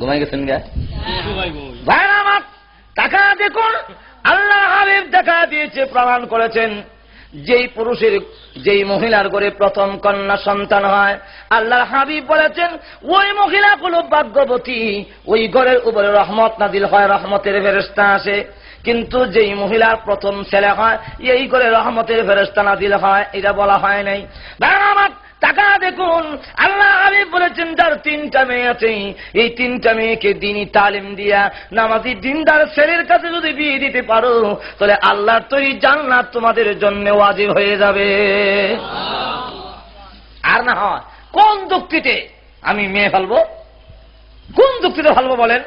ঘুমাই গেছেন গা? ভাইরা আমার টাকা দেখুন আল্লাহ হাবিব দেখা দিয়েছে প্রমাণ করেছেন। যেই পুরুষের যেই মহিলার ঘরে প্রথম কন্যা সন্তান হয় আল্লাহ হাবিব বলেছেন ওই মহিলা কোন ভাগ্যবতী। ওই ঘরের উপরে রহমত নাদিল হয় রহমতের ফেরেস্তা আসে। কিন্তু যেই মহিলার প্রথম ছেলে হয় এই করে রহমতের ফেরেস্তা নাদিল হয় এটা বলা হয় নাই। আমার টাকা দেখুন, আল্লাহ হাবিব বলেছেন তার তিনটা মেয়ে আছে, এই তিনটা মেয়েকে দিনই তালিম দিয়া নামাজি দিনদার ছেলের কাছে যদি বিয়ে দিতে পারো, তাহলে আল্লাহর তৈরি জান্নাত তোমাদের জন্য ওয়াজিব হয়ে যাবে। আর না হয়, কোন যুক্তিতে আমি মেয়ে ফেলব? কোন যুক্তিতে ফেলব বলেন?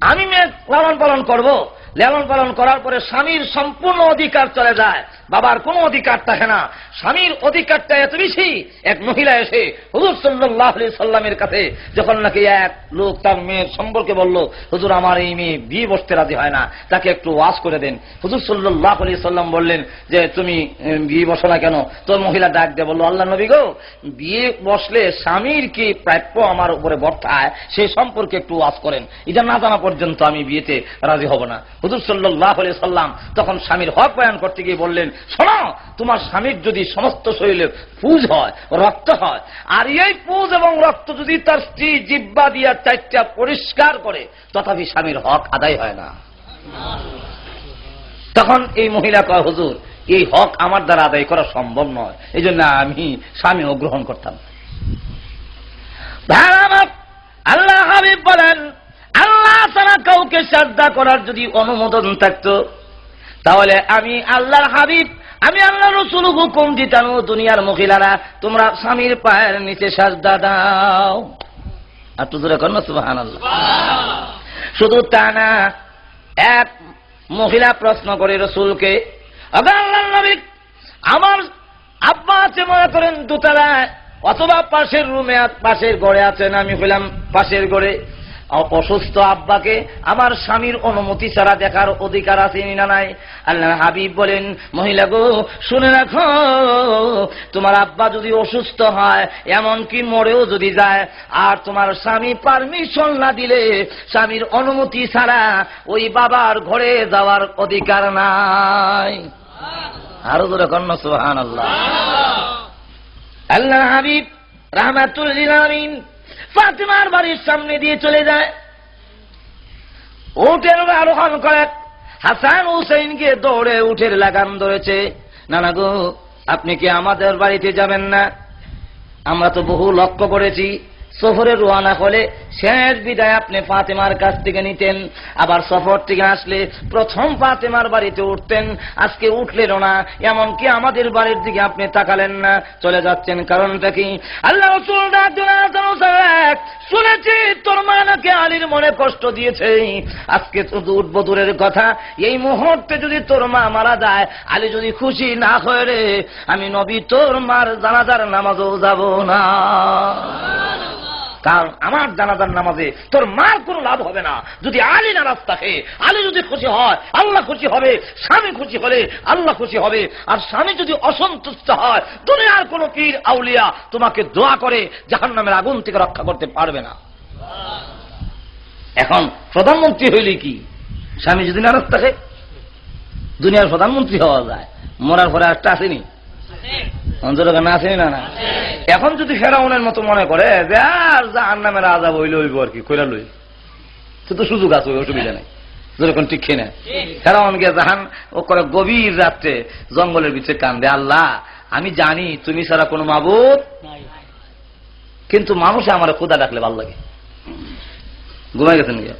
আমি মেয়ে লালন পালন করব? লালন পালন করার পরে স্বামীর সম্পূর্ণ অধিকার চলে যায়। বাবার কোনো অধিকার থাকে না। স্বামীর অধিকারটা এত বেশি, এক মহিলা এসে হুজুর সাল্লাহ সাল্লামের কাছে যখন নাকি এক লোক তার মেয়ের সম্পর্কে বলল, হুজুর, আমার এই মেয়ে বিয়ে বসতে রাজি হয় না। তাকে একটু ওয়াজ করে দেন। হুজুর সাল্লাহ আলি সাল্লাম বললেন যে, তুমি বিয়ে বসো না কেন? তোর মহিলা ডাক দিয়ে বলল, আল্লাহ নবী গো, বিয়ে বসলে স্বামীর কি প্রাপ্য আমার উপরে বর্তায়? সেই সম্পর্কে একটু ওয়াশ করেন। এটা না জানা পর্যন্ত আমি বিয়েতে রাজি হব না। হুজুর সাল্লাহ সাল্লাম তখন স্বামীর হক বয়ান করতে গিয়ে বললেন, শোনো, তোমার স্বামীর যদি সমস্ত শরীরে পুজ হয়, রক্ত হয়, আর এই পুজ এবং রক্ত যদি তার স্ত্রী জিব্বা দিয়া চারটা পরিষ্কার করে, তথাপি স্বামীর হক আদায় হয় না। তখন এই মহিলা কয়, হুজুর, এই হক আমার দ্বারা আদায় করা সম্ভব নয়। এই জন্য আমি স্বামীও গ্রহণ করতাম আল্লাহ হাবিব বলেন আল্লাহ ছাড়া কাউকে শ্রদ্ধা করার যদি অনুমোদন থাকতো তাহলে আমি আল্লাহর হাবিব আমি আল্লাহ রসুল হুকুম দিতাম দুনিয়ার মহিলারা তোমরা স্বামীর পায়ের নিচে সাজদা দাও। আর তো দূরে কর সুবাহান শুধু তা না এক মহিলা প্রশ্ন করে রসুলকে আগে আল্লাহ নবী আমার আব্বা আছে মনে করেন দোতলায় অথবা পাশের রুমে পাশের গড়ে আছেন। আমি হইলাম পাশের গড়ে। অসুস্থ আব্বাকে আমার স্বামীর অনুমতি ছাড়া দেখার অধিকার আছে না নাই? আল্লাহ হাবিব বলেন মহিলা গো শুনে রাখো তোমার আব্বা যদি অসুস্থ হয় এমন কি মরেও যদি যায় আর তোমার স্বামী পারমিশন না দিলে স্বামীর অনুমতি ছাড়া ওই বাবার ঘরে যাওয়ার অধিকার নাই। আরও ধরে কন্যা সোহান আল্লাহ আল্লাহ হাবিব রাহমাতুল্লিল আমিন ফাতিমার বাড়ির সামনে দিয়ে চলে যায়। উঠের আরোহণ করে। হাসান হুসেনকে দৌড়ে উঠের লাগাম ধরেছে। নানা গো, আপনি কি আমাদের বাড়িতে যাবেন না? আমরা তো বহু লক্ষ্য করেছি। সফরে রোয়ানা হলে শেষ বিদায় আপনি ফাতেমার কাছ থেকে নিতেন। আবার সফর থেকে আসলে প্রথম ফাতেমার বাড়িতে উঠতেন। আজকে উঠলেন না এমনকি আমাদের বাড়ির দিকে আপনি তাকালেন না। চলে যাচ্ছেন কারণটা কি? আল্লাহ রসুল ডাক দিলেন, "আল্লাহ রসুল এক, শুনেছি তোর মা নাকি আলীর মনে কষ্ট দিয়েছে। আজকে শুধু উঠবো দূরের কথা এই মুহূর্তে যদি তোর মা মারা যায় আলী যদি খুশি না হয় রে আমি নবী তোর মার জানাজার নামাজও যাব না। কারণ আমার জানাজার নামাজে তোর মার কোনো লাভ হবে না। যদি আলী নারাজ থাকে, আলী যদি খুশি হয়, আল্লাহ খুশি হবে, স্বামী খুশি হলে আল্লাহ খুশি হবে। আর স্বামী যদি অসন্তুষ্ট হয়, দুনিয়ার কোনো পীর, আউলিয়া তোমাকে দোয়া করে জাহান নামের আগুন থেকে রক্ষা করতে পারবে না। এখন প্রধানমন্ত্রী হইলে কি? স্বামী যদি নারাজ থাকে, দুনিয়ার প্রধানমন্ত্রী হওয়া যায়। মরার পরে একটা আসেনি? অঞ্চলের না না না? এখন যদি ফেরাউনের মতো মনে করে যে আর জাহান নামের আজাব হইলে হইব আর কি কইরা লই। তো তো সুযোগ আছে অসুবিধা নেই। যেরকম ঠিক কিনে। ফেরাউন গিয়ে জাহান ও করে গভীর রাত্রে জঙ্গলের ভিতরে কান্দে আল্লাহ আমি জানি তুমি ছাড়া কোনো মাবুদ কিন্তু মানুষে আমার খোদা ডাকলে ভালো লাগে। ঘুমাই গেছেন গিয়ে?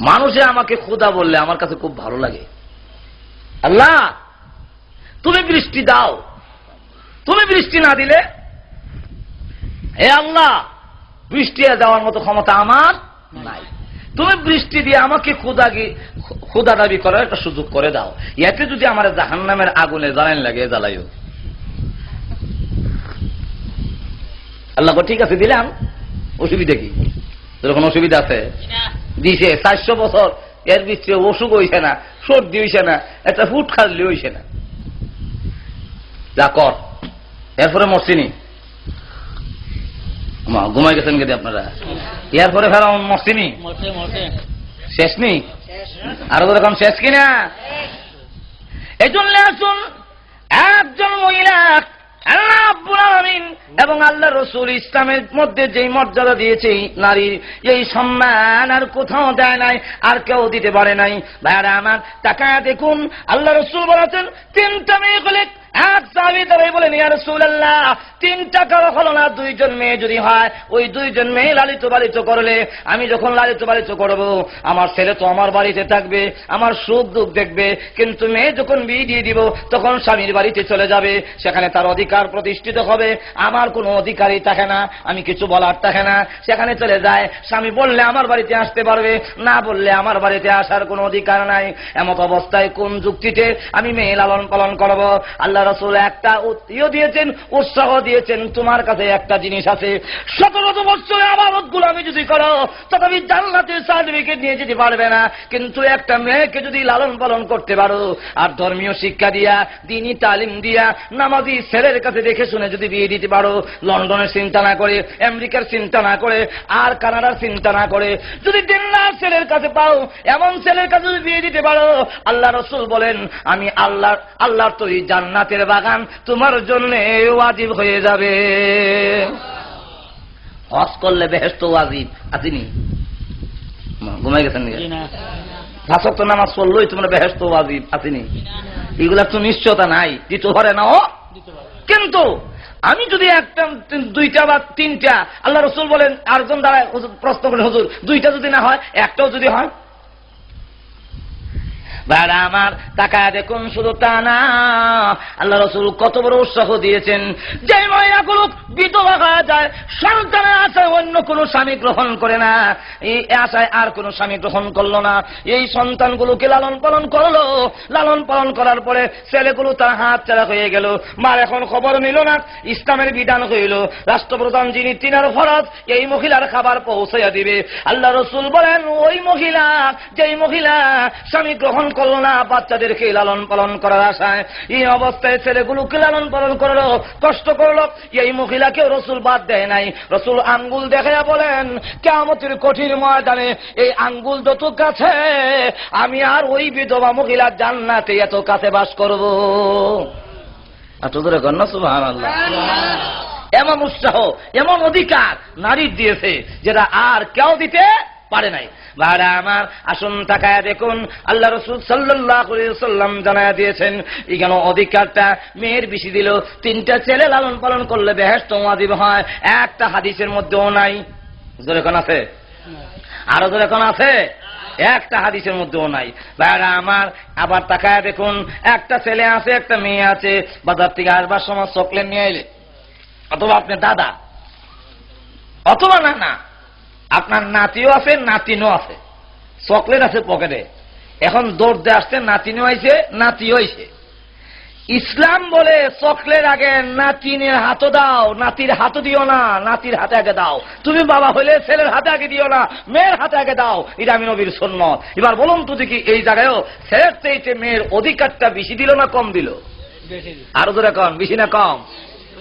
মানুষে আমাকে খোদা বললে আমার কাছে খুব ভালো লাগে। আল্লাহ তুমি বৃষ্টি দাও। তুমি বৃষ্টি না দিলে হে আল্লাহ বৃষ্টি দেওয়ার মতো ক্ষমতা আমার নাই। তুমি বৃষ্টি দিয়ে আমাকে খুদা খুদা দাবি করার একটা সুযোগ করে দাও। এতে যদি আমার জাহান নামের আগুনে জ্বালান লাগে জ্বালাইও। আল্লাহ ঠিক আছে দিলাম। অসুবিধা কি? কোনো অসুবিধা আছে? দিছে চারশো বছর এর ভিতরে অসুখ হইছে না সর্দি হইছে না একটা ফুট খালি হইছে না। যা কর। এরপরে মরছিনি ঘুমাই গেছেন কেটে আপনারা? ইয়ার পরে ফেরা মোটে শেষ নেই আরও এখন শেষ কিনা? এই জন্য আসুন একজন মহিলা আল্লাহ আব্বুল আলামিন এবং আল্লাহ রসুল ইসলামের মধ্যে যেই মর্যাদা দিয়েছে এই নারীর এই সম্মান আর কোথাও দেয় নাই আর কেউ দিতে পারে নাই। ভাইরা আমার টাকা দেখুন আল্লাহ রসুল বলেছেন তিনটা মেয়ে এক সাহাবি তারাই বলেন, ইয়া রাসূলুল্লাহ, তিনটা কারও হলো না দুইজন মেয়ে যদি হয়, ওই দুইজন মেয়ে লালিত পালিত করলে আমি যখন লালিত পালিত করব, আমার ছেলে তো আমার বাড়িতে থাকবে, আমার সুখ দুঃখ দেখবে, কিন্তু মেয়ে যখন বিয়ে দিয়ে দিব, তখন স্বামীর বাড়িতে চলে যাবে, সেখানে তার অধিকার প্রতিষ্ঠিত হবে, আমার কোনো অধিকারই থাকে না, আমি কিছু বলার থাকে না, সেখানে চলে যায়, স্বামী বললে আমার বাড়িতে আসতে পারবে, না বললে আমার বাড়িতে আসার কোনো অধিকার নাই, এমত অবস্থায় কোন যুক্তিতে আমি মেয়ে লালন পালন করব? আল্লাহ রসুল একটা ইয়ে দিয়েছেন, উৎসাহ দিয়েছেন, তোমার কাছে একটা জিনিস আছে। সতেরো বছরে আবাদত আমি যদি করো, তথাপি জান্নাতের সার্টিফিকেট নিয়ে যেতে পারবে না। কিন্তু একটা মেয়েকে যদি লালন পালন করতে পারো, আর ধর্মীয় শিক্ষা দিয়া, দিনই তালিম দিয়া, নামাজি ছেলের কাছে দেখে শুনে যদি বিয়ে দিতে পারো, লন্ডনের চিন্তা না করে, আমেরিকার চিন্তা না করে, আর কানাডার চিন্তা না করে, যদি দিনদার ছেলের কাছে পাও, এমন ছেলের কাছে যদি বিয়ে দিতে পারো, আল্লাহ রসুল বলেন, আমি আল্লাহ, আল্লাহর তৈরি জান্নাতের বাগান তোমার জন্য ওয়াজিব হয়ে যাবে। হজ করলে বেহেস্ত ওয়াজিব আসিনি ঘুমাই গেছেন ভাষক তো নামাজ পড়লোই তোমরা বেহেস্ত ওয়াজিব আসিনি এগুলা তো নিশ্চয়তা নাই দিতে পারে না ও? কিন্তু আমি যদি একটা দুইটা বা তিনটা আল্লাহ রসুল বলেন আরেকজন দ্বারা প্রশ্ন করেন হুজুর দুইটা যদি না হয় একটাও যদি হয় ভাইরা আমার, তাকায় দেখুন, শুধু তা না। আল্লাহ রসুল কত বড় উৎসাহ দিয়েছেন। যে মহিলাগুলো বিধবা হয়ে যায়, সন্তানের আশায় অন্য কোনো স্বামী গ্রহণ করে না। এই আশায় আর কোনো স্বামী গ্রহণ করল না। এই সন্তানগুলোকে লালন পালন করল। লালন পালন করার পরে ছেলেগুলো তার হাত ছাড়া হয়ে গেল। মার এখন খবর নিল না, ইসলামের বিধান হইল। রাষ্ট্রপ্রধান যিনি, তিনার ফরজ, এই মহিলার খাবার পৌঁছাইয়া দিবে। আল্লাহ রসুল বলেন, ওই মহিলা, যেই মহিলা স্বামী গ্রহণ করল না বাচ্চাদেরকে লালন পালন করার আশায়। এই অবস্থায় ছেলেগুলোকে লালন পালন করল কষ্ট করল। এই মহিলাকেও রসুল বাদ দেয় নাই। রসুল আঙ্গুল দেখাইয়া বলেন কেমতের কঠিন ময়দানে এই আঙ্গুল যত কাছে আমি আর ওই বিধবা মহিলা জান্নাতে এত কাছে বাস করব। এত কন্যা সুবাহ এমন উৎসাহ এমন অধিকার নারীর দিয়েছে যেটা আর কেউ দিতে পারে নাই। ভাড়া আমার, আসুন তাকায় দেখুন। আল্লাহ রসুল সাল্লাম জানায় দিয়েছেন এখানে অধিকারটা মেয়ের বেশি দিল। তিনটা ছেলে লালন পালন করলে বেহেস্ত মাদিব হয়। একটা হাদিসের মধ্যেও নাই। জোরে কোন আছে? আরও জোরে কোন আছে? একটা হাদিসের মধ্যেও নাই। ভাইরা আমার, আবার তাকায় দেখুন, একটা ছেলে আছে, একটা মেয়ে আছে। বাজার থেকে আসবার সময় চকলেট নিয়ে এলে অথবা আপনার দাদা। অথবা না না আপনার নাতিও আছে নাতিনও আছে। চকলেট আছে পকেটে। এখন দৌড় দিয়ে আসছে নাতিনও আইছে নাতিও আইছে। ইসলাম বলে চকলেট আগে নাতিনের হাতও দাও নাতির হাতও দিও না নাতির হাতে আগে দাও। তুমি বাবা হইলে ছেলের হাতে আগে দিও না মেয়ের হাতে আগে দাও। এটা আমি নবীর শূন্য এবার বলুন তো দেখি এই জায়গায়ও ছেলের চাইতে মেয়ের অধিকারটা বেশি দিল না কম দিল। আরও দূরে কম বেশি না কম?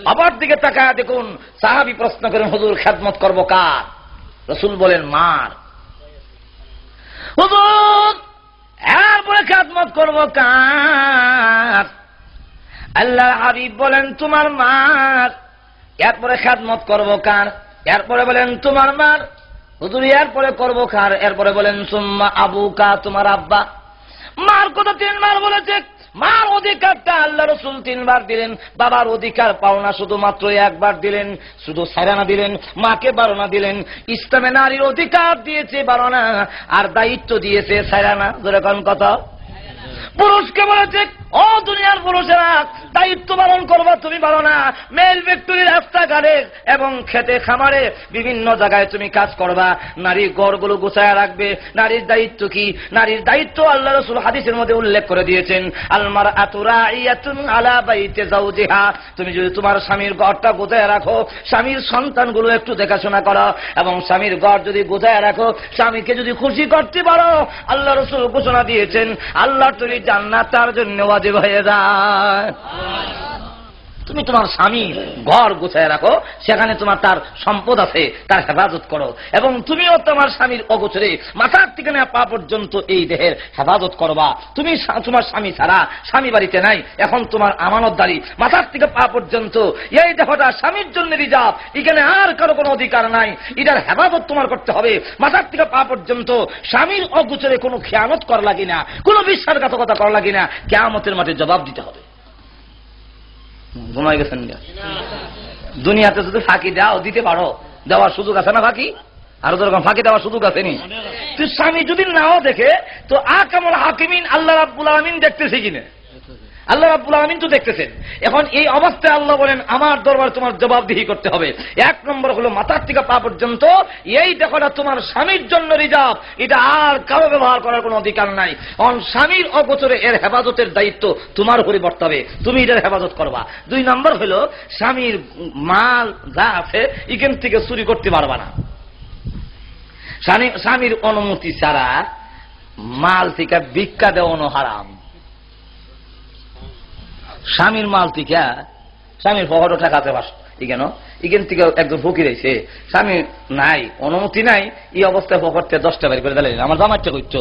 আবার দিকে তাকায় দেখুন সাহাবি প্রশ্ন করেন হুজুর খেদমত করব কার? রসুল বলেন, মার। এরপরে খেদমত করব কার? আল্লাহ হাবিব বলেন, তোমার মার। এরপরে খেদমত করব কার? এরপরে বলেন, তোমার মার। হুজুর এরপরে করব কার? এরপরে বলেন, সুম্মা আবু কা তোমার আব্বা। মার কথা তিনবার বলেছে। মার অধিকারটা আল্লাহ রসুল তিনবার দিলেন, বাবার অধিকার পাওনা শুধুমাত্র একবার দিলেন, শুধু সায়রানা দিলেন, মাকে বারোনা দিলেন, ইসলামে নারীর অধিকার দিয়েছে বারোনা আর দায়িত্ব দিয়েছে সারানা যেরকম কথা? পুরুষকে বলেছে, ও দুনিয়ার পুরুষেরা, দায়িত্ব পালন করবা, তুমি পারো না। মেল ফ্যাক্টরি রাস্তাঘাটে এবং খেতে খামারে বিভিন্ন জায়গায় তুমি কাজ করবা। নারীর গড়গুলো গুছায় রাখবে। নারীর দায়িত্ব কি? নারীর দায়িত্ব আল্লাহ রসুল হাদিসের মধ্যে উল্লেখ করে দিয়েছেন, আলমার আতুরা ইয়াতুন আলা বাইতে যাও জেহা তুমি যদি তোমার স্বামীর গড়টা গোছায় রাখো, স্বামীর সন্তানগুলো একটু দেখাশোনা করো এবং স্বামীর গড় যদি গোছায় রাখো, স্বামীকে যদি খুশি করতে পারো, আল্লাহ রসুল ঘোষণা দিয়েছেন, আল্লাহ তৈরি জান্নাত তার জন্য ওয়াজিব হয়ে যায়। তুমি তোমার স্বামী ঘর গুছায় রাখো, সেখানে তোমার তার সম্পদ আছে, তার হেফাজত করো। এবং তুমিও তোমার স্বামীর অগোচরে মাথার থেকে না পা পর্যন্ত এই দেহের হেফাজত করবা। তুমি তোমার স্বামী ছাড়া স্বামী বাড়িতে নাই, এখন তোমার আমানতদারি মাথার থেকে পা পর্যন্ত এই দেহটা স্বামীর জন্য রিজার্ভ এখানে আর কারও কোনো অধিকার নাই। এটার হেফাজত তোমার করতে হবে। মাথার থেকে পা পর্যন্ত স্বামীর অগোচরে কোনো খেয়ানত করা লাগে না, কোনো বিশ্বাসঘাতকতা করা লাগে না। কেয়ামতের মাঠে জবাব দিতে হবে। ঘুমাই গেছেন দুনিয়াতে যদি ফাঁকি দাও দিতে পারো। দেওয়ার সুযোগ আছে না ফাঁকি? আরও যেরকম ফাঁকি দেওয়ার সুযোগ আছে নি? তুই স্বামী যদি নাও দেখে তো আকামল হাকিমিন আল্লাহ আব্বুল আলমিন দেখতেছি কিনা? আল্লাহ রাব্বুল আলমিন তো দেখতেছেন। এখন এই অবস্থায় আল্লাহ বলেন, আমার দরবার তোমার জবাবদিহি করতে হবে। এক নম্বর হলো মাথার থেকে পা পর্যন্ত। এই দেখোটা তোমার স্বামীর জন্য রিজার্ভ। এটা আর কারও ব্যবহার করার কোনো অধিকার নাই। অন স্বামীর অগোচরে এর হেফাজতের দায়িত্ব তোমার উপরে বর্তাবে তুমি এটার হেফাজত করবা। দুই নম্বর হলো, স্বামীর মাল যা আছে, এখান থেকে চুরি করতে পারবা না। স্বামীর অনুমতি ছাড়া মাল থেকে ভিক্ষা দেওয়ানো হারাম। স্বামীর মাল থেকে স্বামীর পকেটও ঠেকাতে পারস কেন? এখান থেকে একজন ফকির হয়েছে স্বামী নাই অনুমতি নাই এই অবস্থায় পকেটে দশটা বাড়ি করে দিলেন আমার জামাইটা করছ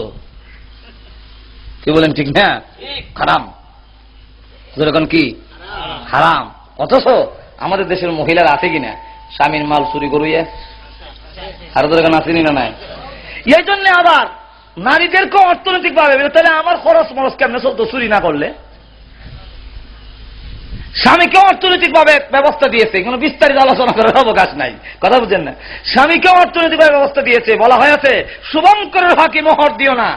কি বলেন ঠিক না? হারাম। যেরকম কি? হারাম। অথচ আমাদের দেশের মহিলারা আছে কিনা? স্বামীর মাল চুরি করুইয়া আরও যেরকম আসেনি না নাই? এই জন্য আবার নারীদেরকেও অর্থনৈতিক ভাবে তাহলে আমার খরচ মরচ কেমনে চলতো চুরি না করলে? স্বামীকে অর্থনৈতিক ভাবে ব্যবস্থা দিয়েছে, কোনো বিস্তারিত আলোচনা করার অবকাশ নাই। কথা বুঝেন না। স্বামীকে অর্থনৈতিক ভাবে ব্যবস্থা দিয়েছে, বলা হয়েছে, শুভঙ্করের ফাঁকি মোহর দিও না।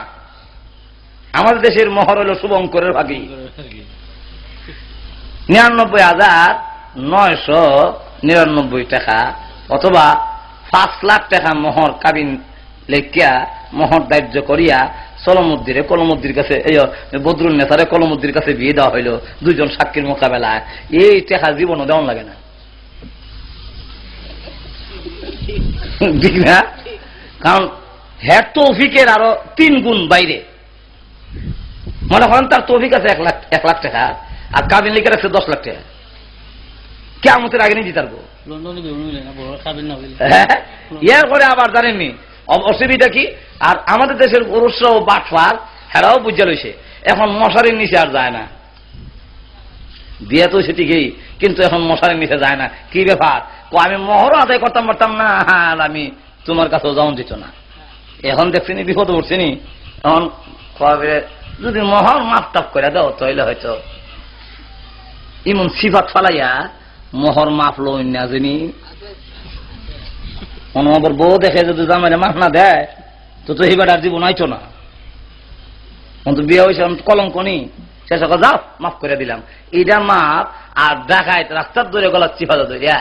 আমাদের দেশের মোহর হল শুভঙ্করের ফাঁকি। নিরানব্বই হাজার নয়শো নিরানব্বই টাকা অথবা পাঁচ লাখ টাকা মোহর কাবিন লেখিয়া মোহর দাহ্য করিয়া সলমুদ্দিরে কলমুদ্দির কাছে এই বদরুল নেতারে কলমুদ্দির কাছে বিয়ে দেওয়া হইল দুইজন সাক্ষীর মোকাবেলায়। এই টেকা জীবনও দেওয়ান লাগে না। ঠিক না? কারণ হ্যাঁ তৌফিকের আরও তিন গুণ বাইরে। মনে করেন তার তৌফিক আছে এক লাখ এক লাখ টাকা আর কাবিন লিখে রাখছে দশ লাখ টাকা। কেমতের আগে নিয়ে দিতার ইয়ার করে আবার জানেননি অসুবিধা কি? আর আমাদের দেশের পুরুষরাও বাটফার, হেরাও বুঝা লইছে। এখন মশারির নিচে আর যায় না। বিয়ে তো সেটিকেই কিন্তু এখন মশারির নিচে যায় না। কি ব্যাপার? আমি মহরও আদায় করতাম পারতাম না আর আমি তোমার কাছেও যাওয়া দিত না। এখন দেখছিনি বিপদ উঠছিনি এখন কবে যদি মহর মাপটাপ করে দাও তাহলে হয়তো ইমন সিফাত ফালাইয়া মোহর মাপ লই না আবার বউ দেখে যদি জামাই মাপ না দেয়, তো তো এবার আর জীবন আইছো না। কিন্তু বিয়ে হয়েছে কলঙ্ক নি শেষ যাও, মাফ করে দিলাম। এইটা মাপ আর দেখায় রাস্তার ধরে গলা চিফা ধরিয়া,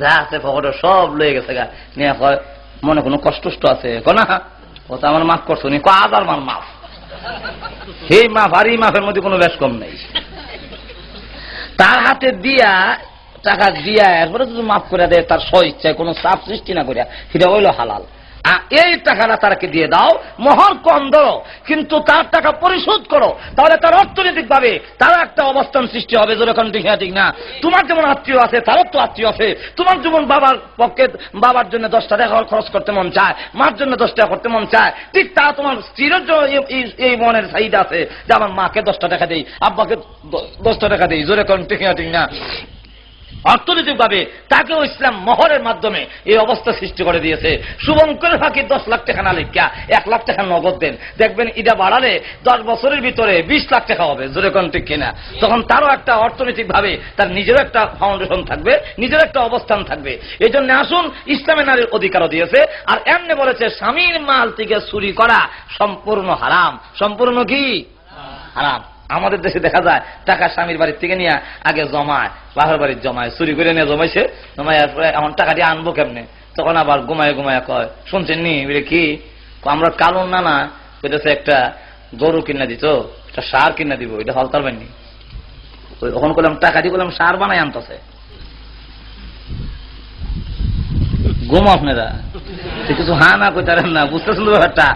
যা আছে ফকটে সব লয়ে গেছে গা। নিয়ে কয়, মনে কোনো কষ্ট আছে? না, ও তো আমার মাফ করছ নি ক আদার মান মাফ। সেই মাফ আর এই মাফের মধ্যে কোনো বেশ কম নেই। তার হাতে দিয়া টাকা দিয়া এরপরে যদি মাফ করে দেয়, তার স্ব ইচ্ছায় কোনো চাপ সৃষ্টি না করিয়া, সেটা হইল হালাল। এই টাকাটা তারকে দিয়ে দাও মহর কম ধরো, কিন্তু তার টাকা পরিশোধ করো, তাহলে তার অর্থনৈতিক ভাবে তার একটা অবস্থান সৃষ্টি হবে যেরকম ঠিক না ঠিক না? তোমার যেমন আত্মীয় আছে, তারও তো আত্মীয় আছে। তোমার যেমন বাবার পক্ষে বাবার জন্য দশটা টাকা খরচ করতে মন চায়, মার জন্য দশ টাকা করতে মন চায়, ঠিক তা তোমার স্ত্রীর এই মনের চাহিদা আছে যে আমার মাকে দশটা টাকা দেই, আব্বাকে দশটা টাকা দেই, জোরে কোন ঠিক না ঠিক না? অর্থনৈতিকভাবে তাকেও ইসলাম মহরের মাধ্যমে এই অবস্থা সৃষ্টি করে দিয়েছে। শুভঙ্করের ফাঁকি দশ লাখ টাকা না লিখা এক লাখ টাকা নগদ দেন। দেখবেন এটা বাড়ালে দশ বছরের ভিতরে বিশ লাখ টাকা হবে, জোরে কোন ঠিক কিনা? তখন তারও একটা অর্থনৈতিকভাবে তার নিজেরও একটা ফাউন্ডেশন থাকবে নিজের একটা অবস্থান থাকবে। এই জন্য আসুন ইসলামে নারীর অধিকারও দিয়েছে। আর এমনি বলেছে, স্বামীর মাল থেকে চুরি করা সম্পূর্ণ হারাম। সম্পূর্ণ কি? হারাম। আমাদের দেশে দেখা যায়, টাকা স্বামীর বাড়ির থেকে নিয়ে আগে জমায় বাহার বাড়ির জমায়, চুরি করে নিয়ে জমাইছে, জমাইয়ার পরে এখন টাকা দিয়ে আনব কেমনে? তখন আবার ঘুমায় ঘুমায় কয়, শুনছেন নি? বলে, কি? আমরা কালুন না না কইতেছে, একটা গরু কিনা দিত, একটা সার কিনা দিব, এটা হলতার বানি ওখানে করলাম টাকা দিয়ে করলাম সার বানাই আনতেছে। ঘুম আপনারা। কিছু হা না কইতারেন না, বুঝতেছেন ব্যাপারটা?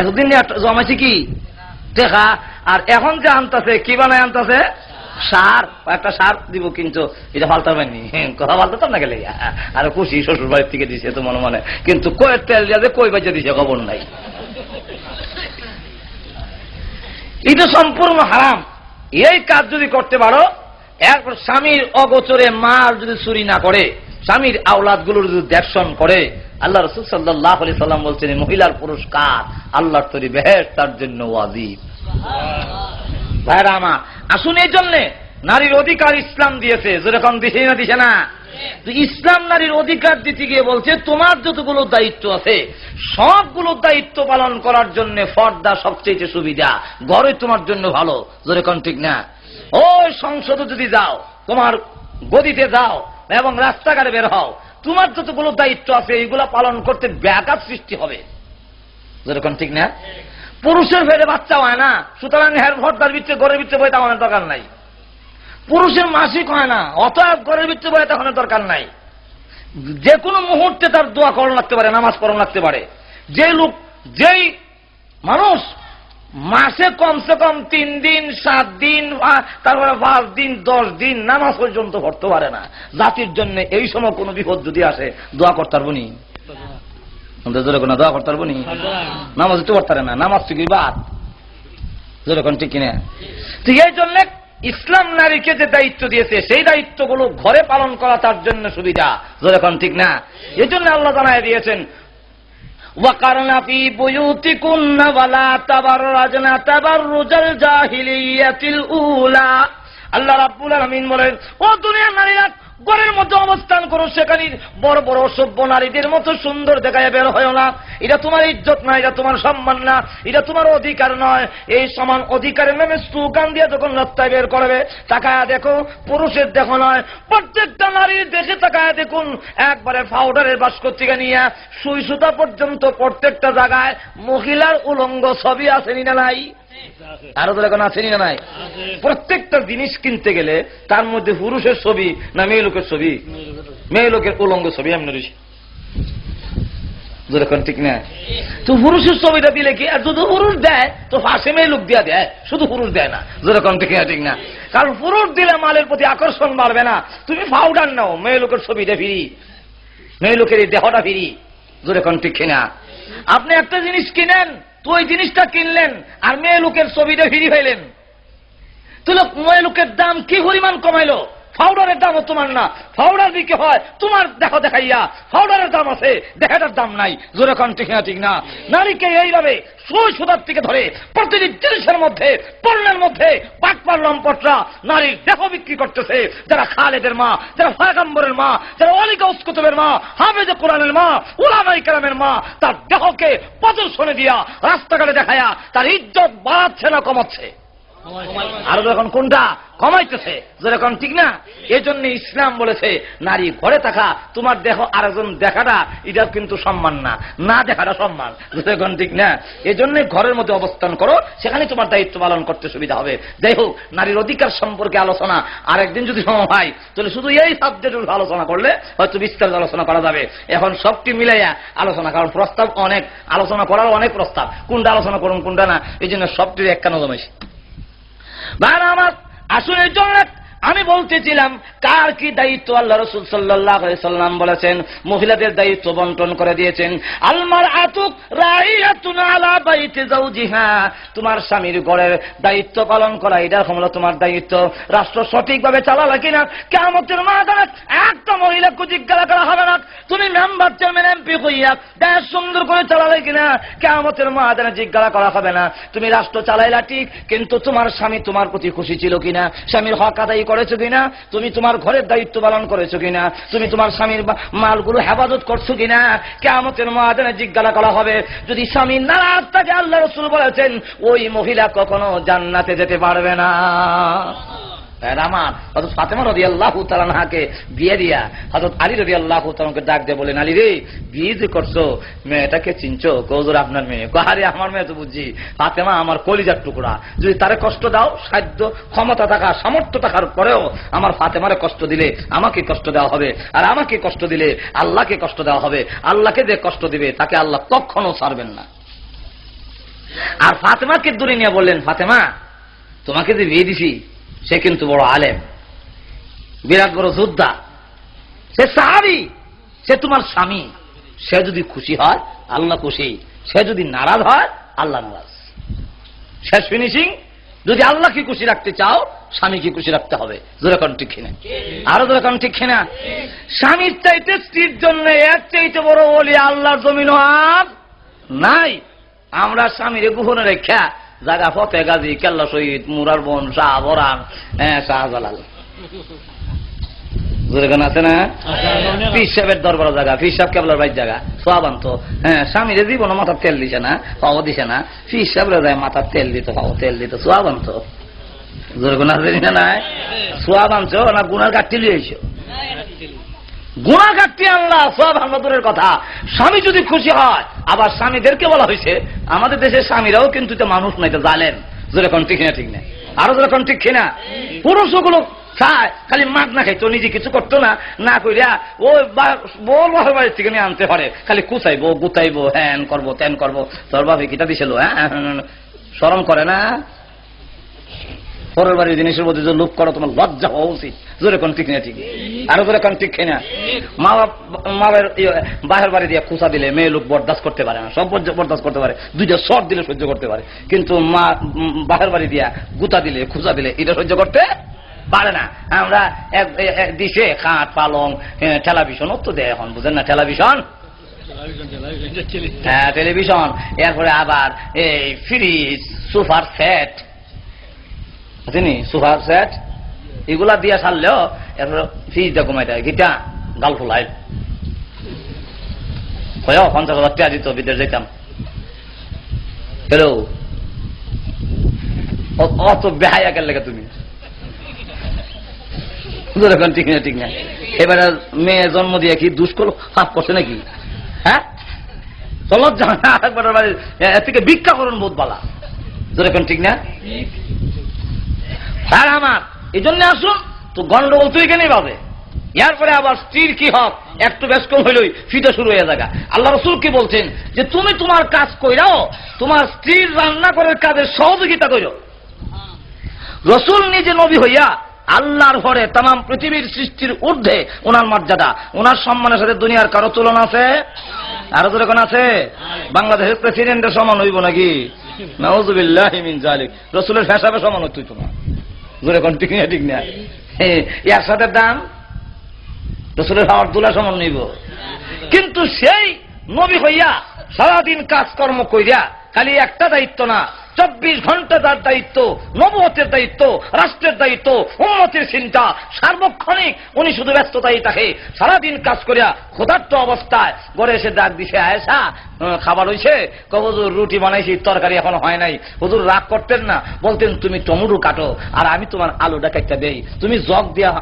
একদিন জমাইছে কি? টেকা আর এখন যে আনতেছে, কি বানায় আনতেছে? সার। একটা সার দিব কিন্তু, এটা ফালতার পাইনি কথা ফালতাম না গেলে? আর খুশি শ্বশুর বাড়ির থেকে দিছে তো মনে মনে। কিন্তু কই তেল দিয়ে যে কই বাজে দিছে, খবর নাই। এটা সম্পূর্ণ হারাম। এই কাজ যদি করতে পারো, এরপর স্বামীর অগোচরে মার যদি চুরি না করে স্বামীর আওলাদগুলোর যদি দর্শন করে আল্লাহ রসুল সাল্লাহ আলি সাল্লাম বলছেন মহিলার পুরস্কার আল্লাহর তৈরি বেহের তার জন্য ওয়াজিব। ভাইরা আমার আসুন এই জন্যে নারীর অধিকার ইসলাম দিয়েছে যেরকম দিছে না দিছে না। ইসলাম নারীর অধিকার দিতে গিয়ে বলছে তোমার যতগুলো দায়িত্ব আছে সবগুলো দায়িত্ব পালন করার জন্য ফর্দা সবচেয়ে সুবিধা। ঘরে তোমার জন্য ভালো যেরকম ঠিক না? ওই সংসদে যদি যাও তোমার গদিতে যাও এবং রাস্তাঘাটে বের হও। তোমার যতগুলো দায়িত্ব আছে, এইগুলা পালন করতে ব্যাঘাত সৃষ্টি হবে। যেরকম ঠিক না? পুরুষের ফেরে বাচ্চা হয় না। সুতরাং হ্যার ভর্তার ভিতরে ঘরের ভিতরে বই তেমন দরকার নাই। পুরুষের মাসিক হয় না, অতএব ঘরের ভিতরে বই তখন দরকার নাই। যে কোনো মুহূর্তে তার দোয়া করণ লাগতে পারে, নামাজ পড়ন লাগতে পারে। যে লোক, যেই মানুষ মাসে কমসে কম তিন দিন, সাত দিন তারপরে পাঁচ দিন, দশ দিন নামাজ পর্যন্ত পড়তে পারে না। জাতির জন্য এই সময় কোনো বিপদ যদি আসে, দোয়া করতে পারব নি? দোয়া করতে পারব নি? নামাজ তো করতে পারে না, নামাজ তো কি বাদ যেরকম ঠিক কিনা? ঠিক এই জন্য ইসলাম নারীকে যে দায়িত্ব দিয়েছে, সেই দায়িত্বগুলো ঘরে পালন করা তার জন্য সুবিধা। যেরকম ঠিক না? এই জন্য আল্লাহ জানায় দিয়েছেন وقرن في بيوتكن ولا تبرجن تبرج الجاهلية الأولى আল্লাহ রাব্বুল আলামিন বলেন ও দুনিয়ার নারীরা ঘরের মধ্যে অবস্থান করো সেখানে বড় বড় সভ্য নারীদের মতো সুন্দর দেখায় বের হয় না। এটা তোমার ইজ্জত না, এটা তোমার সম্মান না, এটা তোমার অধিকার নয়। এই সমান অধিকারের নামে স্লোগান দিয়ে যখন রাস্তায় বের করবে, তাকায় দেখো, পুরুষের দেখো নয়, প্রত্যেকটা নারীর দেখে তাকায় দেখুন, একবারে পাউডারের বাস্কর থেকে নিয়ে সুই সুতা পর্যন্ত প্রত্যেকটা জায়গায় মহিলার উলঙ্গ ছবি আসেনি না নাই? আরও তো এখন আসেনি না নাই? প্রত্যেকটা জিনিস কিনতে গেলে তার মধ্যে পুরুষের ছবি না মেয়ে লোকের ছবি? মেয়ে লোকের উলঙ্গ ছবি এমনি রয়েছে। ঠিক না? তো পুরুষের ছবিটা দিলে কি? আর যদি পুরুষ দেয় তো মেয়ে লোক দিয়া দেয়। শুধু পুরুষ দেয় না। যেরকম ঠিক না ঠিক না? কারণ পুরুষ দিলে মালের প্রতি আকর্ষণ বাড়বে না। তুমি পাউডার নাও মেয়ে লোকের ছবিটা ফিরি। মেয়ে লোকের এই দেহটা ফিরি। যেরকম ঠিক কিনা আপনি একটা জিনিস কিনেন তো ওই জিনিসটা কিনলেন, আর মেয়ে লোকের ছবিটা ফিরি হইলেন তো মেয়ে লোকের দাম কি পরিমাণ কমাইলো? পাউডারের দামও তোমার না। ফাউডার বিক্রি হয়, তোমার দেখো দেখাইয়া। পাউডারের দাম আছে দেখাটার দাম নাই। জোরে কন ঠিক না ঠিক না। নারীকে এইভাবে সুই সুতার থেকে ধরে প্রতিটি জিনিসের মধ্যে, পণ্যের মধ্যে পাটপার লম্পটরা নারীর দেহ বিক্রি করতেছে। যারা খালেদের মা, যারা ফায়গাম্বরের মা, যারা অলিকা উস্কুতুবের মা, হাফেজে কোরআনের মা উলামাই কালামের মা, তার দেহকে প্রদর্শনে দিয়া রাস্তাঘাটে দেখায়া তার ইজ্জত বাড়াচ্ছে না কমাচ্ছে। আরও যখন কোনটা কমাইতেছে, যেরকম ঠিক না? এই জন্য ইসলাম বলেছে, নারী ঘরে থাকা, তোমার দেহ আরেকজন দেখাটা এটা কিন্তু সম্মান না। না দেখাটা সম্মান, যেরকম ঠিক না? এই জন্য ঘরের মধ্যে অবস্থান করো সেখানে তোমার দায়িত্ব পালন করতে সুবিধা হবে। যাই হোক, নারীর অধিকার সম্পর্কে আলোচনা, আরেকদিন যদি সময় হয়, তাহলে শুধু এই সাবজেক্ট আলোচনা করলে হয়তো বিস্তারিত আলোচনা করা যাবে। এখন সবটি মিলাইয়া আলোচনা, কারণ প্রস্তাব অনেক, আলোচনা করার অনেক প্রস্তাব। কোনটা আলোচনা করুন, কোনটা না? এই জন্য সবটির একখানো জমেছে ভাইরা আমার এই জন্য আমি বলতেছিলাম, কার কি দায়িত্ব আল্লাহ রসুল সাল্লাহ সাল্লাম বলেছেন? মহিলাদের দায়িত্ব বন্টন করে দিয়েছেন। আলমার আতুক তোমার স্বামীর ঘরের দায়িত্ব পালন করা এটা হলো তোমার দায়িত্ব। রাষ্ট্র সঠিকভাবে চালাবে কিনা? কেমতের মাদাত, একটা মহিলাকে জিজ্ঞাসা করা হবে না। তুমি মেম্বার, চেয়ারম্যান, এমপি হইয়া দেশ সুন্দর করে চালালে কিনা? কেমতের মাদানে জিজ্ঞাসা করা হবে না। তুমি রাষ্ট্র চালাইলা ঠিক, কিন্তু তোমার স্বামী তোমার প্রতি খুশি ছিল কিনা? স্বামীর হক আদায় করেছ কিনা? তুমি তোমার ঘরের দায়িত্ব পালন করেছ কিনা? তুমি তোমার স্বামীর মালগুলো হেফাজত করছ কিনা? কেমতের মহাজনে জিজ্ঞাসা করা হবে, যদি স্বামী নারাজ থাকে, আল্লাহ রসুল বলেছেন, ওই মহিলা কখনো জান্নাতে যেতে পারবে না। রামান হজরত ফাতেমা রদি আল্লাহ তালানহাকে বিয়ে দিয়া হজরত আলী রদি আল্লাহ তালাকে ডাক দিয়ে বলেন আলী রে, বিয়ে যে করছ, মেয়েটাকে চিনছো? কৌজোর আপনার মেয়ে। কাহারে আমার মেয়ে তো বুঝছি ফাতেমা আমার কলিজার টুকরা। যদি তারে কষ্ট দাও, সাধ্য, ক্ষমতা থাকা, সামর্থ্য থাকার পরেও আমার ফাতেমারে কষ্ট দিলে আমাকে কষ্ট দেওয়া হবে। আর আমাকে কষ্ট দিলে আল্লাহকে কষ্ট দেওয়া হবে। আল্লাহকে যে কষ্ট দিবে, তাকে আল্লাহ কখনো ছাড়বেন না। আর ফাতেমাকে দূরে নিয়ে বললেন, ফাতেমা, তোমাকে যে বিয়ে দিছি সে কিন্তু বড় আলেম। বিরাট বড় যোদ্ধা। সে সাহাবি, সে তোমার স্বামী। সে যদি খুশি হয়, আল্লাহ খুশি। সে যদি নারাজ হয়, আল্লাহ নারাজ। শেষ ফিনিশিং যদি আল্লাহকে খুশি রাখতে চাও, স্বামীকে খুশি রাখতে হবে। যেরকম ঠিক কিনা? আরও যেরকম ঠিক কিনা? স্বামীর চাইতে স্ত্রীর জন্য এক চাইতে বড় বলি আল্লাহর জমিন আর নাই। আমরা স্বামীর গুহনে রেখা জাগা ফতে গাজী কেল্লা শহীদ, মুরার বোন, শাহ বরান হ্যাঁ শাহজালাল যেরকম আছে না? পীর সাহেবের দরবার জায়গা পীর সাহেব কেবলার বাইর জায়গা সোয়াবান তো হ্যাঁ স্বামীর জীবন মাথার তেল দিছে না, পাও দিছে না। পীর সাহেবের যায় মাথার তেল দিত, পাও তেল দিত সোয়াবান তো যেরকম আছে না নাই? সোয়াব আনছো না গুনার কাটটি লিয়েছো গুণা কাটতে আল্লাহ সব আহমদুরের কথা। স্বামী যদি খুশি হয়, আবার স্বামীদেরকে বলা হয়েছে, আমাদের দেশের স্বামীরাও কিন্তু মানুষ নাই তো জালেন যেরকম ঠিক না ঠিক না। আরও যেরকম ঠিক কিনা? পুরুষগুলো খায়, খালি মাছ না খাইতো নিজে কিছু করতো না না কইরা ও বল বাড়ির থেকে নিয়ে আনতে পারে। খালি কুচাইবো, গুতাইবো, হ্যান করব, ত্যান করব। তোর বাবা কিটা দিছিল হ্যাঁ? সরম করে না? পরের বাড়ির জিনিসের মধ্যে যে লোক করো তোমার লজ্জা হওয়া উচিত। জোরে কোন ঠিক না ঠিক আরও জোরে কোন ঠিক না। মা মায়ের বাহের বাড়ি দিয়ে খুসা দিলে মেয়ে লোক বরদাস্ত করতে পারে না। সব বরদাস্ত করতে পারে। দুইটা শর্ট দিলে সহ্য করতে পারে। কিন্তু মা বাহের বাড়ি দিয়া গুতা দিলে খুসা দিলে এটা সহ্য করতে পারে না। আমরা এক দিশে খাট পালং টেলিভিশন তো দেয় এখন বুঝেন না টেলিভিশন হ্যাঁ টেলিভিশন এরপরে আবার এই ফ্রিজ সুপার সেট বুঝিনি সুপার সেট এগুলা দিয়া সারলেও এরপরে ফ্রিজটা কমাই দেয়। গিটা গাল ফুলাই হয় পঞ্চাশ হাজার টাকা দিত, বিদেশ যেতাম হ্যালো? অত বেহাইয়া গেল লেগে তুমি? এখন ঠিক না ঠিক না এবারে মেয়ে জন্ম দিয়ে কি দুষ্কল হাফ করছে নাকি? হ্যাঁ? চল একবার এর থেকে ভিক্ষা করুন বোধ বালা যেরকম ঠিক না? আর আমার। এই জন্য আসুন, তো গন্ডগোল তুই এখানেই পাবে এরপরে আবার স্ত্রীর কি হক? একটু ব্যস্কম হইলই ফিতে শুরু হয়ে যাগা। আল্লাহ রসুল কি বলছেন? যে তুমি তোমার কাজ কইরাও, তোমার স্ত্রীর রান্না করার কাজের সহযোগিতা করো রসুল নিজে নবী হইয়া আল্লাহর ঘরে তাম পৃথিবীর সৃষ্টির ঊর্ধ্বে ওনার মর্যাদা, ওনার সম্মানের সাথে দুনিয়ার কারও তুলনা আছে? আরও তো এখন আছে? বাংলাদেশের প্রেসিডেন্টের সমান হইব নাকি? রসুলের ফেসাবে সমান হইত তোমার জোরে কোন ঠিক না? ঠিক না ইয়ার সাথে দাম রসুলের হাওয়ার তোলা সমান নিব। কিন্তু সেই নবী হইয়া সারাদিন কাজকর্ম কইরা খালি একটা দায়িত্ব না চব্বিশ ঘণ্টা তার দায়িত্ব নবতের দায়িত্ব, রাষ্ট্রের দায়িত্ব উন্নতির চিন্তা। সার্বক্ষণিক উনি শুধু ব্যস্ততাই থাকে। সারাদিন কাজ করিয়া ক্ষুধার্ত অবস্থায় গড়ে এসে ডাক দিছে আয়সা খাবার হয়েছে কবজুর রুটি বানাইছি, তরকারি এখন হয় নাই। হুজুর রাগ করতেন না। বলতেন, তুমি টমেটো কাটো, আর আমি তোমার আলুটা কেটে দেই। তুমি জগ দিয়া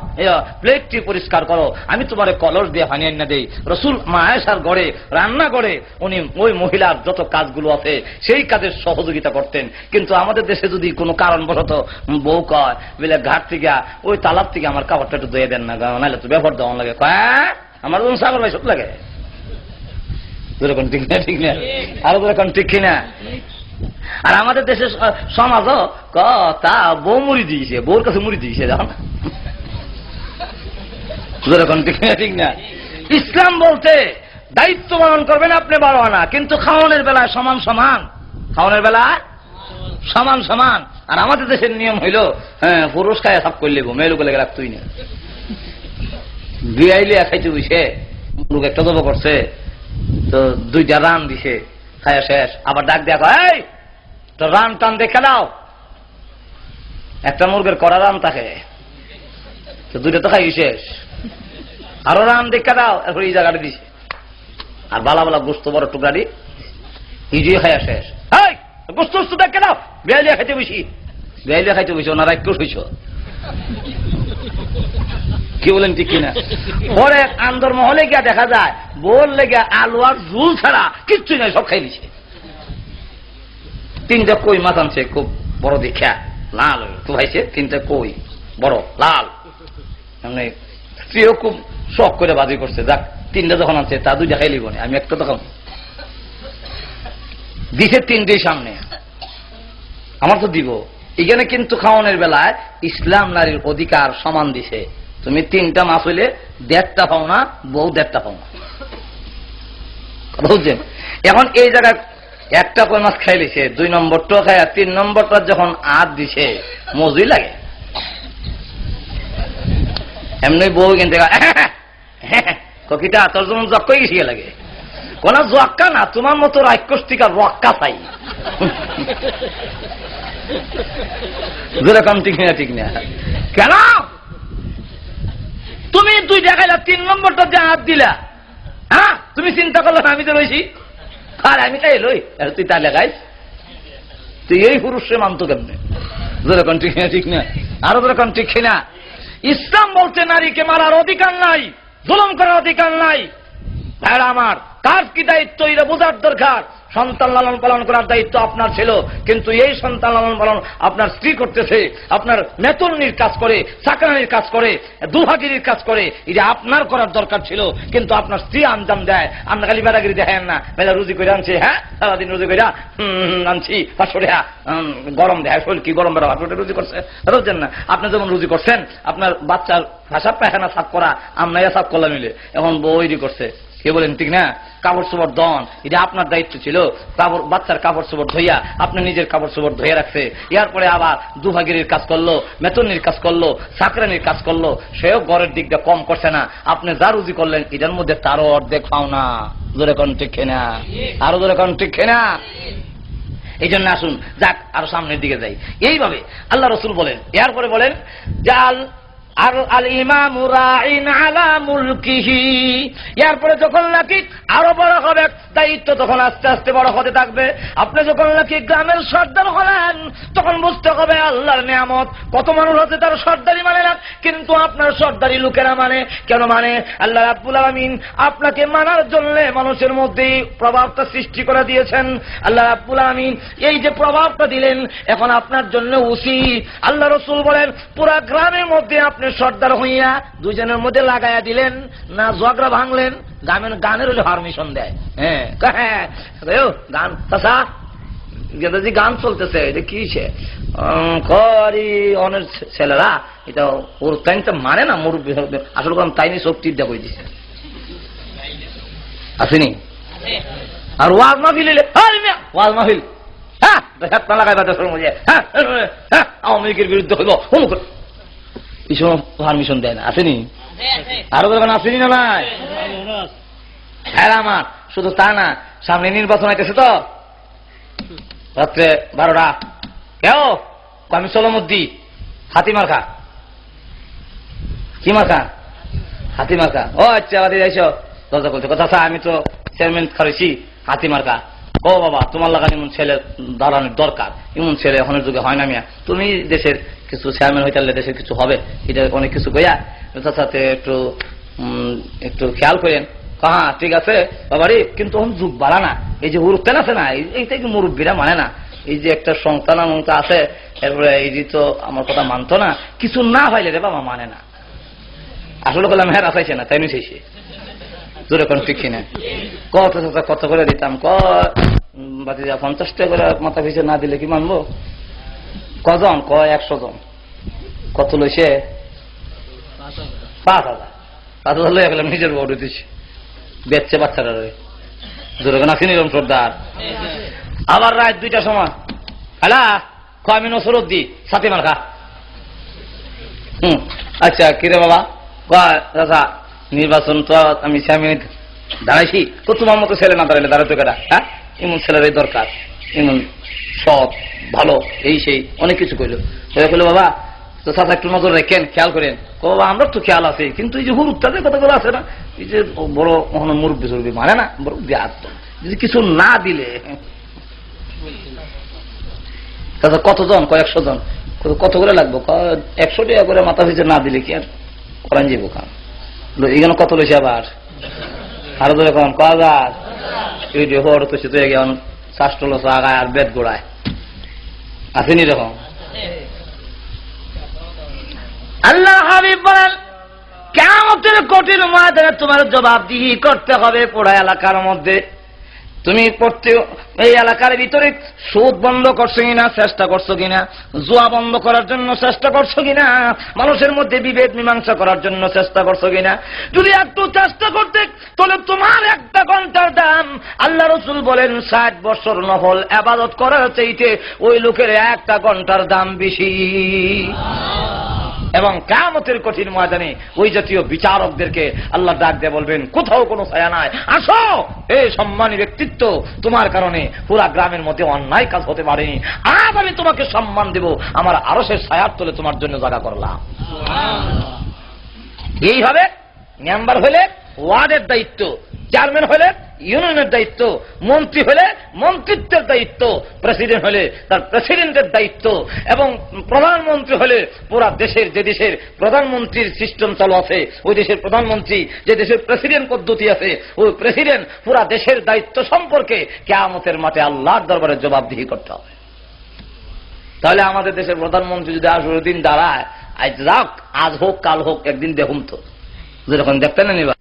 প্লেটটি পরিষ্কার করো। আমি তোমার কলর দিয়ে হানিয়ে না দেই। রসুল মায়েশার গড়ে রান্না করে উনি ওই মহিলার যত কাজগুলো আছে, সেই কাজের সহযোগিতা করতেন। কিন্তু আমাদের দেশে যদি কোনো কারণবশত বউ কয়, বলে, ঘাট থেকে ওই তালাব থেকে আমার কাপড়টা একটু দিয়ে দেন না নাহলে তো ব্যবহার দেওয়া লাগে। কয় আমার সাগর ভাই সব লাগে? আরও আমাদের দেশের সমাজও তা বউ মুড়ি দিয়েছে, বউর কাছে মুড়ি দিয়েছে ঠিক না ইসলাম বলতে দায়িত্ব পালন করবেন আপনি বারো আনা কিন্তু খাওয়ানোর বেলায় সমান সমান। খাওয়ানোর বেলায় সমান সমান। আর আমাদের দেশের নিয়ম হইল হ্যাঁ পুরুষ খায় সাপ করলে মেয়ে লোক লেগে রাখতই না বিয়াইলে খাইতে বুঝে লোক একটা জব করছে, তো দুইটা রান দিছে, খায়া শেষ। আবার ডাক দেয়া এই তো রান টান দেখে দাও একটা মুরগের কড়া রান থাকে, তো দুইটা তো খাই শেষ। আরও রান দেখা দাও এখন এই জায়গাটা দিছে। আর বালা বালা গোস্ত বড় টুকরাটি ইজিয়ে খায়া শেষ। খাইতে খাইতে হইছ। কি বলেন মহলে গিয়া দেখা যায় বল লেগে আলু আর জুল ছাড়া কিচ্ছু সব খাই দিছে। তিনটা কই মাছ আনছে, খুব বড় দেখা লাল ভাইছে তিনটা কই, বড়, লাল। মানে স্ত্রীও খুব শখ করে বাজি করছে। যাক, তিনটা যখন আছে তা দুইটা খাই লিব আমি একটা তখন দিছে তিনটেই সামনে আমার তো দিব এখানে কিন্তু খাওয়ানোর বেলায় ইসলাম নারীর অধিকার সমান দিছে তুমি তিনটা মাছ হইলে দেড়টা পাও না বউ দেড়টা পাও না বুঝছেন এখন এই জায়গায় একটা কই মাছ খাইলিছে দুই নম্বরটা খায় আর তিন নম্বরটা যখন আট দিছে মজুই লাগে এমনি বউ কিনতে ককিটা তোর যেমন জক্ক গেছিয়ে লাগে কোন জক্কা না, তোমার মতো রাক্ষসটিকা রক্কা চাই যেরকম ঠিক না ঠিক না কেন? তুমি তুই দেখাইলা, তিন নম্বরটা যে হাত দিলা। হ্যাঁ? তুমি চিন্তা করল আমি তো রয়েছি আর আমি তাই লই তুই তা লেখাইস তুই এই পুরুষে মানতো কেমনে? যেরকম ঠিক না ঠিক না আরও যেরকম ঠিক না ইসলাম বলছে নারীকে মারার অধিকার নাই, জুলুম করার অধিকার নাই। ভাইরা আমার কার কি দায়িত্ব? এটা বোঝার দরকার। সন্তান লালন পালন করার দায়িত্ব আপনার ছিল, কিন্তু এই সন্তান লালন পালন আপনার স্ত্রী করতেছে, আপনার মেতনির কাজ করে চাকরানির কাজ করে দুহাগিরির কাজ করে, এটা আপনার করার দরকার ছিল, কিন্তু আপনার স্ত্রী আঞ্জাম দেয়। আপনার খালি বেড়াগিরি দেখেন না। বেলা রুজি করে আনছে হ্যাঁ? সারাদিন রুজি করে আনছি পাঁচশো টাকা গরম দেয়, শরীর কি গরম বেড়া পাঁচশো রুজি করছে? বুঝছেন না? আপনি যেমন রুজি করছেন, আপনার বাচ্চার ভাষা পায়খানা সাফ করা আমরা সাফ করলাম মিলে। এখন বইরি করছে। কে বলেন ঠিক না? কাপড় চোপড় দন এটা আপনার দায়িত্ব ছিল। কাপড়, বাচ্চার কাপড় চোপড় ধইয়া আপনি নিজের কাপড় চোপড় ধুয়ে রাখছে। ইয়ার পরে আবার দুভাগিরির কাজ করল মেতনির কাজ করল চাকরানির কাজ করল। সেও গড়ের দিকটা কম করছে না। আপনি যা রুজি করলেন, এটার মধ্যে তারও অর্ধেক পাও না। জোরে কোন ঠিক না আরও জোরে কোন ঠিক না এই জন্য আসুন, যাক, আরও সামনের দিকে যাই। এইভাবে আল্লাহ রসুল বলেন, এরপরে বলেন, জাল আর আল ইমাম আলা মুলকিহি। এরপরে যখন নাকি আরও বড় হবে, দায়িত্ব তখন আস্তে আস্তে বড় হতে থাকবে। আপনি যখন নাকি গ্রামের সর্দার হলেন, তখন বুঝতে হবে আল্লাহর নিয়ামত। কত মানুষ হচ্ছে তার সর্দারি মানে না, কিন্তু আপনার সর্দারি লোকেরা মানে। কেন মানে? আল্লাহ রাব্বুল আলামিন আপনাকে মানার জন্য মানুষের মধ্যে প্রভাবটা সৃষ্টি করে দিয়েছেন। আল্লাহ রাব্বুল আলামিন এই যে প্রভাবটা দিলেন, এখন আপনার জন্য উচিত। আল্লাহ রসুল বলেন, পুরা গ্রামের মধ্যে আপনি সর্দার হইয়া দুজনের মধ্যে লাগাইয়া দিলেন না ঝগড়া ভাঙলেন গানের গানের হলে পারমিশন দেয়। হ্যাঁ। হ্যাঁ। গান চাষা গেদাজি গান চলতেছে এটা কি সে? করি অনেক ছেলেরা এটা ওর তাই তো মানে না মুরব্বী আসলে কোন তাইনি শক্তি দেখ দিছে আসেনি? আর ওয়াজ মাহফিল এলে ওয়াজ মাহফিল। হ্যাঁ না মধ্যে হ্যাঁ হ্যাঁ আওয়ামী লীগের বিরুদ্ধে হইব। পারমিশন দেয় না। আসেনি? আরও আসেনি না হ্যাঁ আমার। শুধু তা না, সামনে নির্বাচন আইতেছে তো। রাত্রে বারোটা। কেউ আমি চলমুদ্দি হাতি মার্কা। কি মার্কা? হাতি মার্কা। ও আচ্ছা বাদে যাইছ দরজা করতে কথা আমি তো চেয়ারম্যান হাতি মার্কা। ও, বাবা, তোমার লাগান এমন ছেলে দাঁড়ানোর দরকার, এমন ছেলে এখনের যুগে হয় না মিয়া। তুমি দেশের কিছু চেয়ারম্যান হইতে পারলে দেশের কিছু হবে এটা অনেক কিছু কইয়া সাথে একটু একটু খেয়াল করেন। হ্যাঁ ঠিক আছে বাবারে কিন্তু এখন যুগ বাড়া না। এই যে উরুতেন আছে না এই- এইটা কি মুরব্বীরা মানে না? এই যে একটা মমতা আছে এরপরে এই যে তো আমার কথা মানতো না কিছু না হইলে রে বাবা মানে না। আসলে বললাম হ্যাঁ রাখাইছে না তাই নিছেছে জোরে কোন ঠিক কিনা? কত কত করে দিতাম ক উম, বাতি পঞ্চাশ টাকা করে মাথা পিছিয়ে না দিলে কি মানবো? কজন? ক একশো জন। কত লইছে? পাঁচ হাজার। পাঁচ হাজার লইয়া গেলাম, নিজের বড় দিছি বেচছে বাচ্চারা রয়ে জোরে কোন সর্দার। আবার রাত দুইটার সময়। হ্যালা আমি নসরত দি? সাথে খা। হুম আচ্ছা কিরে বাবা? দাদা নির্বাচন তো আমি স্বামী দাঁড়াইছি। তো তোমার মতো ছেলে না দাঁড়াইলে দাঁড়াতে কেটা হ্যাঁ? এমন ছেলেরই দরকার। সৎ, ভালো, এই সেই, অনেক কিছু সে কইলো, বাবা তো সাথে একটু নজর রাখেন, খেয়াল করেন। বাবা, আমরা তো খেয়াল আছে, কিন্তু এই যে হুরুত্তাদের কথাগুলো আছে না? এই যে বড় কখনো মুরব্বী সুরব্বী মানে না, বড় দেয়াত যদি কিছু না দিলে তাতে কতজন কয়েকশো জন? কত- করে লাগবো? একশো টাকা করে মাথা পিছু না দিলে কি আর করান যাব কাম? এখানে কত লইছে আবার? আরও ধরে কম ক হাজার? হর তো সে তো শাস্ত্র আগায় আর বেদ গোড়ায়। আসেনি রকম আল্লাহ হাবিব বলেন কেমতের কঠিন ময়দানে তোমার জবাবদিহি করতে হবে পোড়া এলাকার মধ্যে। তুমি করতে এই এলাকার ভিতরে সুদ বন্ধ করছ কিনা, চেষ্টা করছ কিনা, জুয়া বন্ধ করার জন্য চেষ্টা করছ কিনা, মানুষের মধ্যে বিভেদ মীমাংসা করার জন্য চেষ্টা করছ কিনা? যদি একটু চেষ্টা করতে, তাহলে তোমার একটা ঘণ্টার দাম। আল্লাহ রসুল বলেন, ষাট বছর নফল আবাদত করার চাইতে ওই লোকের একটা ঘণ্টার দাম বেশি। এবং কামতের কঠিন ময়দানে ওই জাতীয় বিচারকদেরকে আল্লাহ ডাক দিয়ে বলবেন কোথাও কোনো ছায়া নাই। আসো! এই সম্মানী ব্যক্তিত্ব তোমার কারণে পুরা গ্রামের মধ্যে অন্যায় কাজ হতে পারেনি আজ আমি তোমাকে সম্মান দেব। আমার আরও সে ছায়ার তোলে তোমার জন্য জায়গা করলাম। এইভাবে মেম্বার হলে ওয়ার্ডের দায়িত্ব। চেয়ারম্যান হলে ইউনিয়নের দায়িত্ব, মন্ত্রী হলে মন্ত্রিত্বের দায়িত্ব, প্রেসিডেন্ট হলে তার প্রেসিডেন্টের দায়িত্ব, এবং প্রধানমন্ত্রী হলে পুরা দেশের, যে দেশের প্রধানমন্ত্রীর সিস্টেম চালু আছে, ওই দেশের প্রধানমন্ত্রী, যে দেশের প্রেসিডেন্ট পদ্ধতি আছে, ওই প্রেসিডেন্ট পুরা দেশের দায়িত্ব সম্পর্কে কেয়ামতের মাঠে আল্লাহর দরবারে জবাবদিহি করতে হবে। তাহলে আমাদের দেশের প্রধানমন্ত্রী যদি আসলে দিন দাঁড়ায়, আজ রাখ আজ হোক, কাল হোক, একদিন দেখুন তো। যেরকম দেখতে না নিবা